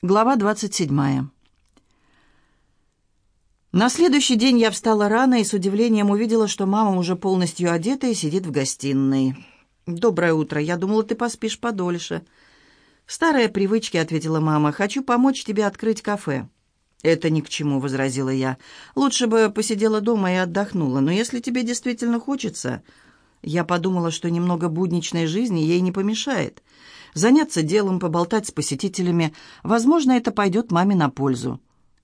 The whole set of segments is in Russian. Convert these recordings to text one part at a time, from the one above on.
Глава 27. На следующий день я встала рано и с удивлением увидела, что мама уже полностью одета и сидит в гостиной. «Доброе утро. Я думала, ты поспишь подольше». «Старые привычки», — ответила мама. «Хочу помочь тебе открыть кафе». «Это ни к чему», — возразила я. «Лучше бы посидела дома и отдохнула. Но если тебе действительно хочется...» Я подумала, что немного будничной жизни ей не помешает заняться делом, поболтать с посетителями. Возможно, это пойдет маме на пользу.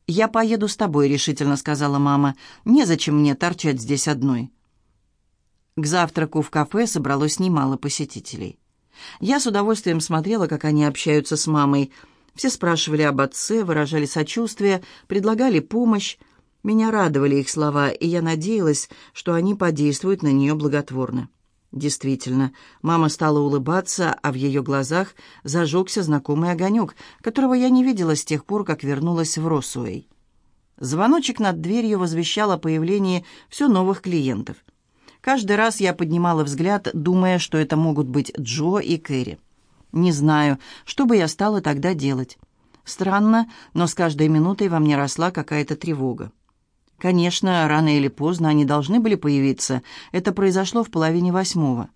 «Я поеду с тобой», — решительно сказала мама. «Незачем мне торчать здесь одной». К завтраку в кафе собралось немало посетителей. Я с удовольствием смотрела, как они общаются с мамой. Все спрашивали об отце, выражали сочувствие, предлагали помощь. Меня радовали их слова, и я надеялась, что они подействуют на нее благотворно. Действительно, мама стала улыбаться, а в ее глазах зажегся знакомый огонек, которого я не видела с тех пор, как вернулась в Росуэй. Звоночек над дверью возвещал о появлении все новых клиентов. Каждый раз я поднимала взгляд, думая, что это могут быть Джо и Кэрри. Не знаю, что бы я стала тогда делать. Странно, но с каждой минутой во мне росла какая-то тревога. Конечно, рано или поздно они должны были появиться. Это произошло в половине восьмого.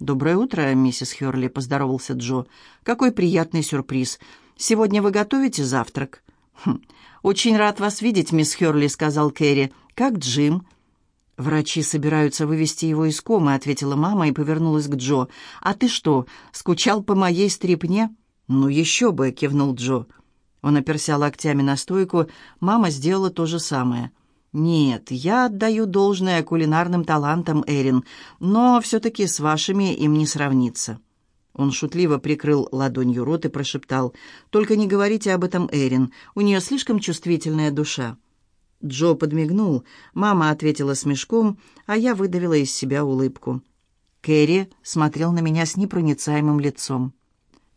«Доброе утро, миссис Хёрли», — поздоровался Джо. «Какой приятный сюрприз. Сегодня вы готовите завтрак?» хм. «Очень рад вас видеть, мисс Хёрли», — сказал Кэрри. «Как Джим?» «Врачи собираются вывести его из комы», — ответила мама и повернулась к Джо. «А ты что, скучал по моей стрипне?» «Ну еще бы», — кивнул Джо. Он оперся локтями на стойку. Мама сделала то же самое. «Нет, я отдаю должное кулинарным талантам, Эрин, но все-таки с вашими им не сравнится». Он шутливо прикрыл ладонью рот и прошептал, «Только не говорите об этом, Эрин, у нее слишком чувствительная душа». Джо подмигнул, мама ответила смешком, а я выдавила из себя улыбку. Кэрри смотрел на меня с непроницаемым лицом.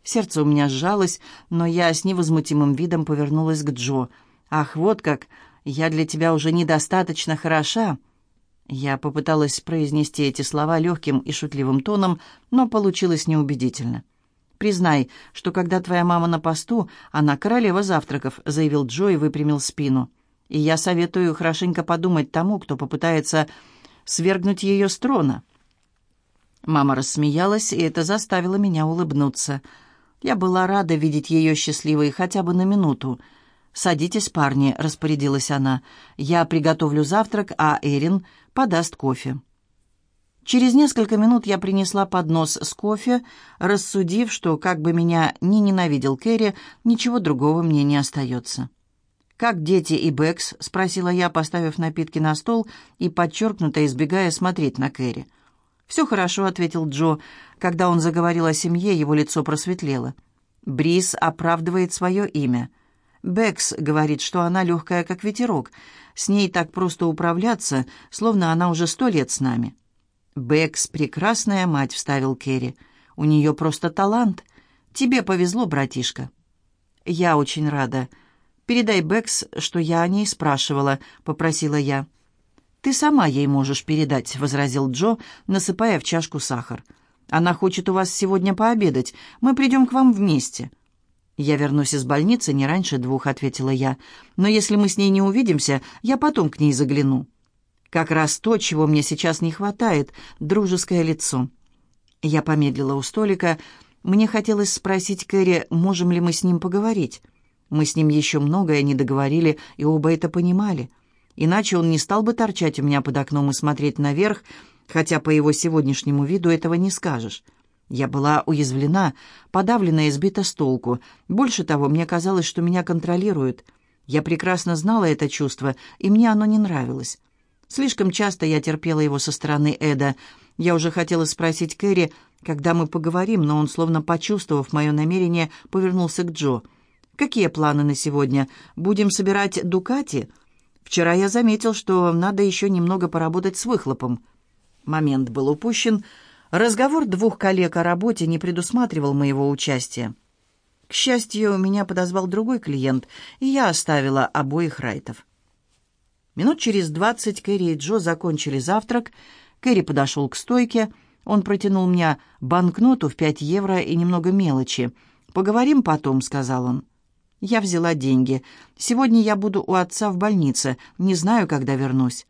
Сердце у меня сжалось, но я с невозмутимым видом повернулась к Джо. «Ах, вот как! «Я для тебя уже недостаточно хороша». Я попыталась произнести эти слова легким и шутливым тоном, но получилось неубедительно. «Признай, что когда твоя мама на посту, она королева завтраков», — заявил Джо и выпрямил спину. «И я советую хорошенько подумать тому, кто попытается свергнуть ее с трона». Мама рассмеялась, и это заставило меня улыбнуться. Я была рада видеть ее счастливой хотя бы на минуту — «Садитесь, парни», — распорядилась она. «Я приготовлю завтрак, а Эрин подаст кофе». Через несколько минут я принесла поднос с кофе, рассудив, что, как бы меня ни ненавидел Кэрри, ничего другого мне не остается. «Как дети и Бэкс?» — спросила я, поставив напитки на стол и подчеркнуто избегая смотреть на Кэрри. «Все хорошо», — ответил Джо. Когда он заговорил о семье, его лицо просветлело. «Брис оправдывает свое имя». Бэкс говорит, что она легкая, как ветерок. С ней так просто управляться, словно она уже сто лет с нами». «Бэкс — прекрасная мать», — вставил Керри. «У нее просто талант. Тебе повезло, братишка». «Я очень рада. Передай Бэкс, что я о ней спрашивала», — попросила я. «Ты сама ей можешь передать», — возразил Джо, насыпая в чашку сахар. «Она хочет у вас сегодня пообедать. Мы придем к вам вместе». «Я вернусь из больницы не раньше двух», — ответила я. «Но если мы с ней не увидимся, я потом к ней загляну». «Как раз то, чего мне сейчас не хватает — дружеское лицо». Я помедлила у столика. Мне хотелось спросить Кэрри, можем ли мы с ним поговорить. Мы с ним еще многое не договорили, и оба это понимали. Иначе он не стал бы торчать у меня под окном и смотреть наверх, хотя по его сегодняшнему виду этого не скажешь. Я была уязвлена, подавлена и сбита с толку. Больше того, мне казалось, что меня контролируют. Я прекрасно знала это чувство, и мне оно не нравилось. Слишком часто я терпела его со стороны Эда. Я уже хотела спросить Кэрри, когда мы поговорим, но он, словно почувствовав мое намерение, повернулся к Джо. «Какие планы на сегодня? Будем собирать Дукати?» «Вчера я заметил, что надо еще немного поработать с выхлопом». Момент был упущен, — Разговор двух коллег о работе не предусматривал моего участия. К счастью, меня подозвал другой клиент, и я оставила обоих райтов. Минут через двадцать Кэрри и Джо закончили завтрак. Кэрри подошел к стойке. Он протянул мне банкноту в пять евро и немного мелочи. «Поговорим потом», — сказал он. Я взяла деньги. Сегодня я буду у отца в больнице. Не знаю, когда вернусь.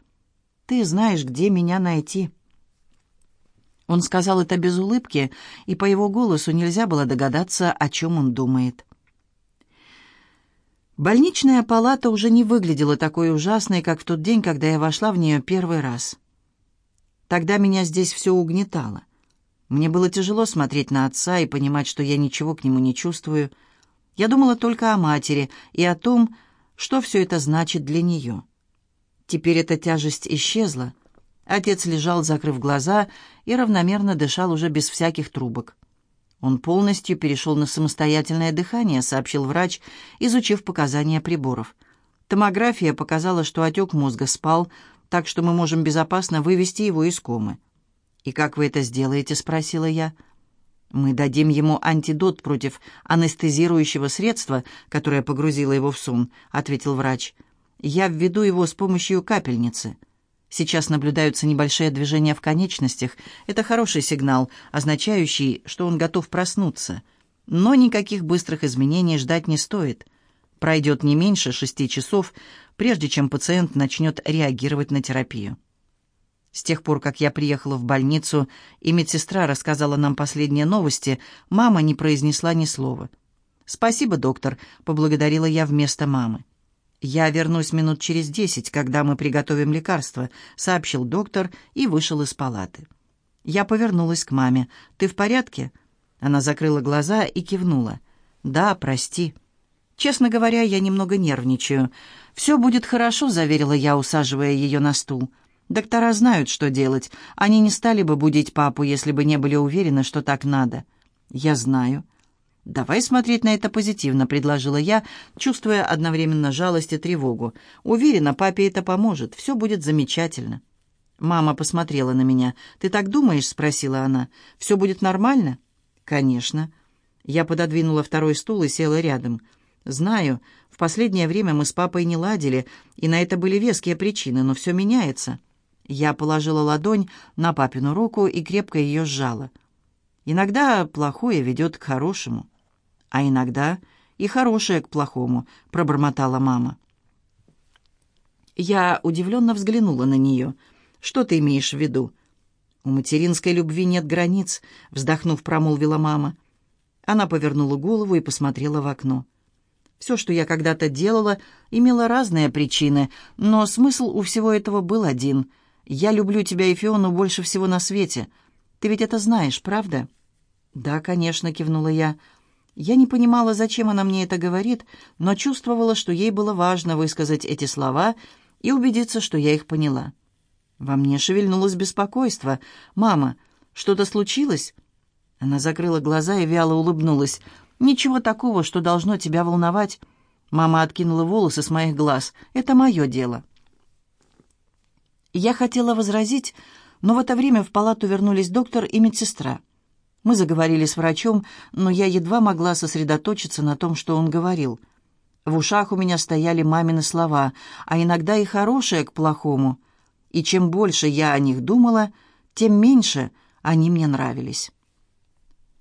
Ты знаешь, где меня найти». Он сказал это без улыбки, и по его голосу нельзя было догадаться, о чем он думает. Больничная палата уже не выглядела такой ужасной, как в тот день, когда я вошла в нее первый раз. Тогда меня здесь все угнетало. Мне было тяжело смотреть на отца и понимать, что я ничего к нему не чувствую. Я думала только о матери и о том, что все это значит для нее. Теперь эта тяжесть исчезла. Отец лежал, закрыв глаза, и равномерно дышал уже без всяких трубок. Он полностью перешел на самостоятельное дыхание, сообщил врач, изучив показания приборов. Томография показала, что отек мозга спал, так что мы можем безопасно вывести его из комы. «И как вы это сделаете?» — спросила я. «Мы дадим ему антидот против анестезирующего средства, которое погрузило его в сон», — ответил врач. «Я введу его с помощью капельницы». Сейчас наблюдаются небольшие движения в конечностях. Это хороший сигнал, означающий, что он готов проснуться. Но никаких быстрых изменений ждать не стоит. Пройдет не меньше шести часов, прежде чем пациент начнет реагировать на терапию. С тех пор, как я приехала в больницу, и медсестра рассказала нам последние новости, мама не произнесла ни слова. «Спасибо, доктор», — поблагодарила я вместо мамы. «Я вернусь минут через десять, когда мы приготовим лекарство», — сообщил доктор и вышел из палаты. Я повернулась к маме. «Ты в порядке?» Она закрыла глаза и кивнула. «Да, прости». «Честно говоря, я немного нервничаю. Все будет хорошо», — заверила я, усаживая ее на стул. Доктора знают, что делать. Они не стали бы будить папу, если бы не были уверены, что так надо. Я знаю. «Давай смотреть на это позитивно», — предложила я, чувствуя одновременно жалость и тревогу. «Уверена, папе это поможет. Все будет замечательно». Мама посмотрела на меня. «Ты так думаешь?» — спросила она. «Все будет нормально?» «Конечно». Я пододвинула второй стул и села рядом. «Знаю, в последнее время мы с папой не ладили, и на это были веские причины, но все меняется». Я положила ладонь на папину руку и крепко ее сжала. Иногда плохое ведет к хорошему, а иногда и хорошее к плохому, пробормотала мама. Я удивленно взглянула на нее. «Что ты имеешь в виду?» «У материнской любви нет границ», — вздохнув, промолвила мама. Она повернула голову и посмотрела в окно. Все, что я когда-то делала, имело разные причины, но смысл у всего этого был один — «Я люблю тебя и Фиону больше всего на свете. Ты ведь это знаешь, правда?» «Да, конечно», — кивнула я. Я не понимала, зачем она мне это говорит, но чувствовала, что ей было важно высказать эти слова и убедиться, что я их поняла. Во мне шевельнулось беспокойство. «Мама, что-то случилось?» Она закрыла глаза и вяло улыбнулась. «Ничего такого, что должно тебя волновать». Мама откинула волосы с моих глаз. «Это мое дело». Я хотела возразить, но в это время в палату вернулись доктор и медсестра. Мы заговорили с врачом, но я едва могла сосредоточиться на том, что он говорил. В ушах у меня стояли мамины слова, а иногда и хорошее к плохому. И чем больше я о них думала, тем меньше они мне нравились.